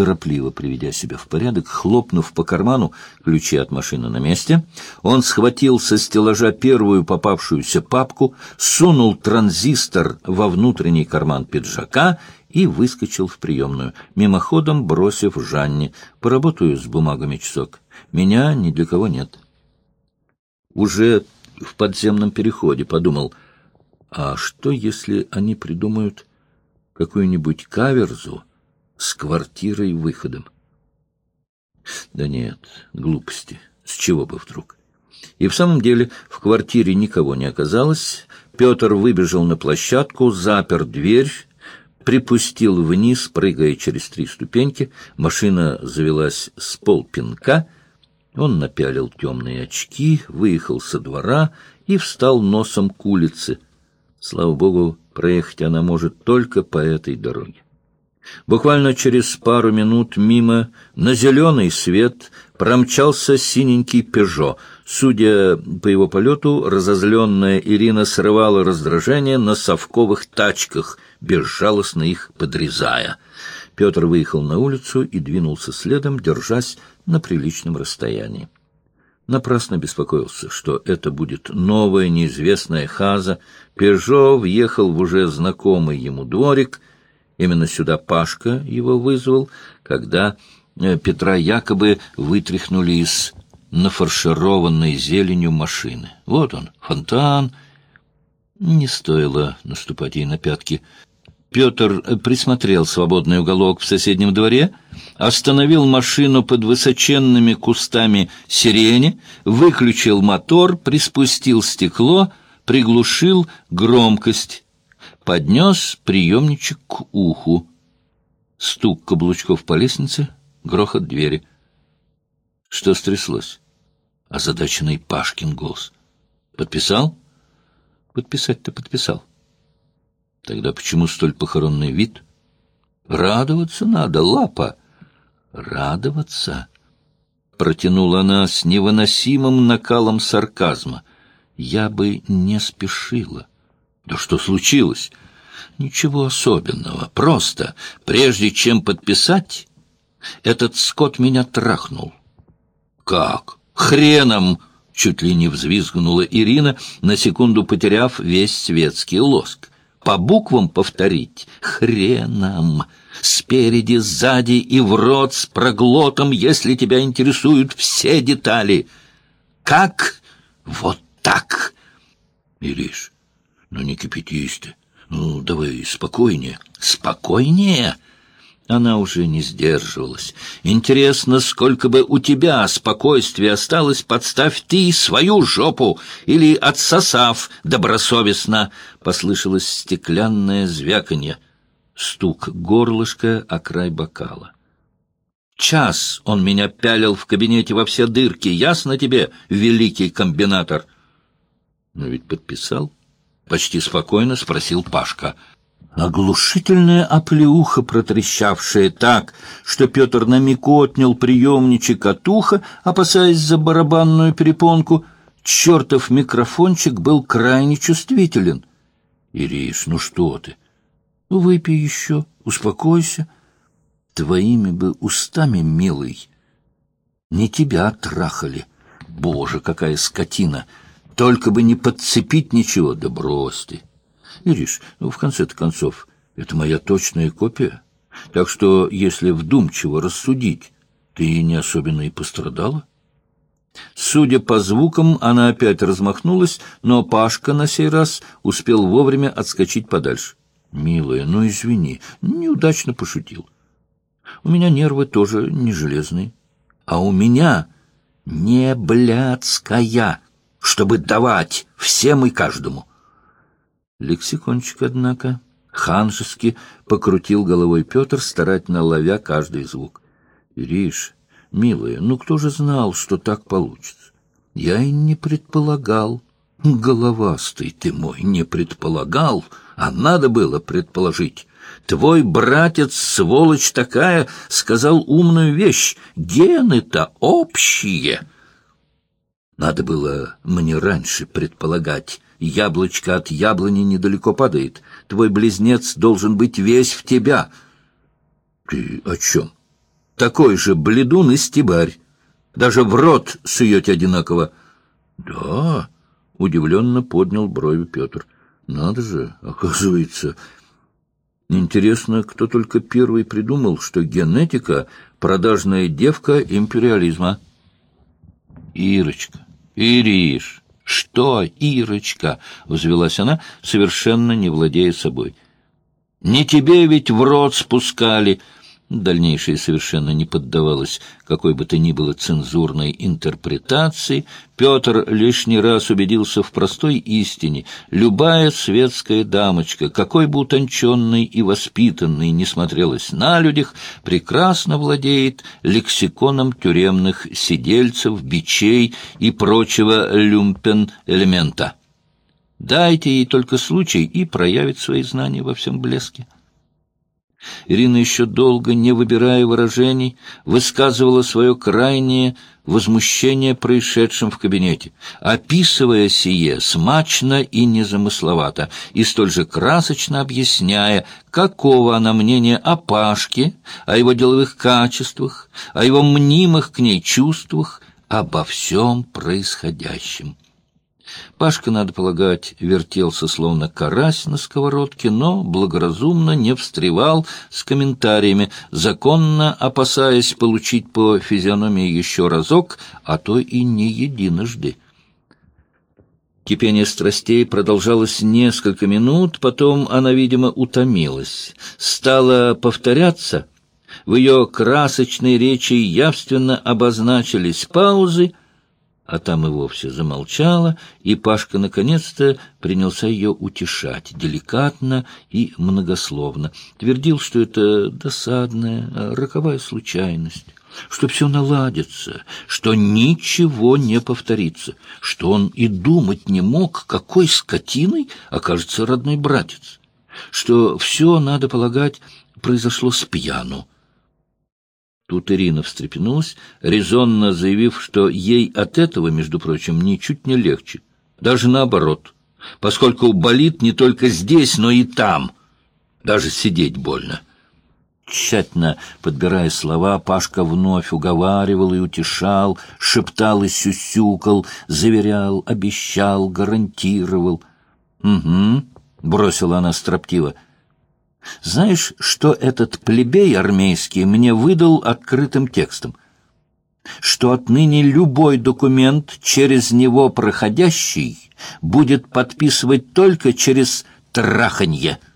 Торопливо приведя себя в порядок, хлопнув по карману ключи от машины на месте, он схватил со стеллажа первую попавшуюся папку, сунул транзистор во внутренний карман пиджака и выскочил в приемную, мимоходом бросив Жанне. «Поработаю с бумагами часок. Меня ни для кого нет». Уже в подземном переходе подумал, а что, если они придумают какую-нибудь каверзу с квартирой-выходом? Да нет, глупости. С чего бы вдруг? И в самом деле в квартире никого не оказалось. Петр выбежал на площадку, запер дверь, припустил вниз, прыгая через три ступеньки. Машина завелась с полпинка. Он напялил темные очки, выехал со двора и встал носом к улице. Слава богу, проехать она может только по этой дороге. Буквально через пару минут мимо на зеленый свет промчался синенький «Пежо». Судя по его полету, разозленная Ирина срывала раздражение на совковых тачках, безжалостно их подрезая. Петр выехал на улицу и двинулся следом, держась на приличном расстоянии. Напрасно беспокоился, что это будет новая неизвестная хаза. «Пежо» въехал в уже знакомый ему дворик — Именно сюда Пашка его вызвал, когда э, Петра якобы вытряхнули из нафаршированной зеленью машины. Вот он, фонтан. Не стоило наступать ей на пятки. Петр присмотрел свободный уголок в соседнем дворе, остановил машину под высоченными кустами сирени, выключил мотор, приспустил стекло, приглушил громкость поднес приемничек к уху. Стук каблучков по лестнице, грохот двери. Что стряслось? Озадаченный Пашкин голос. Подписал? Подписать-то подписал. Тогда почему столь похоронный вид? Радоваться надо, лапа. Радоваться? Протянула она с невыносимым накалом сарказма. Я бы не спешила. Да что случилось? Ничего особенного. Просто, прежде чем подписать, этот скот меня трахнул. Как? Хреном! Чуть ли не взвизгнула Ирина, на секунду потеряв весь светский лоск. По буквам повторить? Хреном! Спереди, сзади и в рот с проглотом, если тебя интересуют все детали. Как? Вот так! Ириш, ну, не кипятись ты. Ну, давай спокойнее. Спокойнее? Она уже не сдерживалась. Интересно, сколько бы у тебя спокойствия осталось, подставь ты свою жопу или отсосав добросовестно. Послышалось стеклянное звяканье. Стук горлышка о край бокала. Час он меня пялил в кабинете во все дырки. Ясно тебе, великий комбинатор? Но ведь подписал. Почти спокойно спросил Пашка. Оглушительная оплеуха, протрещавшая так, что Петр на миг отнял приемничек от уха, опасаясь за барабанную перепонку. Чертов микрофончик был крайне чувствителен. — Ириш, ну что ты? Ну, выпей еще, успокойся. Твоими бы устами, милый, не тебя трахали. Боже, какая скотина! — только бы не подцепить ничего, да брось ты. Ириш, ну, в конце-то концов, это моя точная копия. Так что, если вдумчиво рассудить, ты не особенно и пострадала. Судя по звукам, она опять размахнулась, но Пашка на сей раз успел вовремя отскочить подальше. «Милая, ну извини, неудачно пошутил. У меня нервы тоже не железные. А у меня не блядская чтобы давать всем и каждому. Лексикончик, однако, ханжески покрутил головой Петр, старательно ловя каждый звук. — Ириш, милая, ну кто же знал, что так получится? Я и не предполагал. Головастый ты мой, не предполагал, а надо было предположить. Твой братец, сволочь такая, сказал умную вещь. Гены-то общие. Надо было мне раньше предполагать. Яблочко от яблони недалеко падает. Твой близнец должен быть весь в тебя. Ты о чем? такой же бледун и стебарь. Даже в рот суете одинаково. — Да, — удивленно поднял брови Петр. — Надо же, оказывается... Интересно, кто только первый придумал, что генетика — продажная девка империализма. Ирочка, Ириш, что, Ирочка? — взвелась она, совершенно не владея собой. — Не тебе ведь в рот спускали... Дальнейшее совершенно не поддавалось какой бы то ни было цензурной интерпретации. Петр лишний раз убедился в простой истине. Любая светская дамочка, какой бы утонченной и воспитанной не смотрелась на людях, прекрасно владеет лексиконом тюремных сидельцев, бичей и прочего люмпен-элемента. Дайте ей только случай и проявит свои знания во всем блеске. Ирина еще долго, не выбирая выражений, высказывала свое крайнее возмущение происшедшим в кабинете, описывая сие смачно и незамысловато, и столь же красочно объясняя, какого она мнения о Пашке, о его деловых качествах, о его мнимых к ней чувствах, обо всем происходящем. Пашка, надо полагать, вертелся словно карась на сковородке, но благоразумно не встревал с комментариями, законно опасаясь получить по физиономии еще разок, а то и не единожды. Кипение страстей продолжалось несколько минут, потом она, видимо, утомилась. Стала повторяться. В ее красочной речи явственно обозначились паузы, а там и вовсе замолчала, и Пашка наконец-то принялся ее утешать, деликатно и многословно. Твердил, что это досадная, роковая случайность, что все наладится, что ничего не повторится, что он и думать не мог, какой скотиной окажется родной братец, что все, надо полагать, произошло с пьяну, Тут Ирина встрепенулась, резонно заявив, что ей от этого, между прочим, ничуть не легче. Даже наоборот, поскольку болит не только здесь, но и там. Даже сидеть больно. Тщательно подбирая слова, Пашка вновь уговаривал и утешал, шептал и сюсюкал, заверял, обещал, гарантировал. «Угу», — бросила она строптиво, — знаешь, что этот плебей армейский мне выдал открытым текстом? Что отныне любой документ, через него проходящий, будет подписывать только через траханье —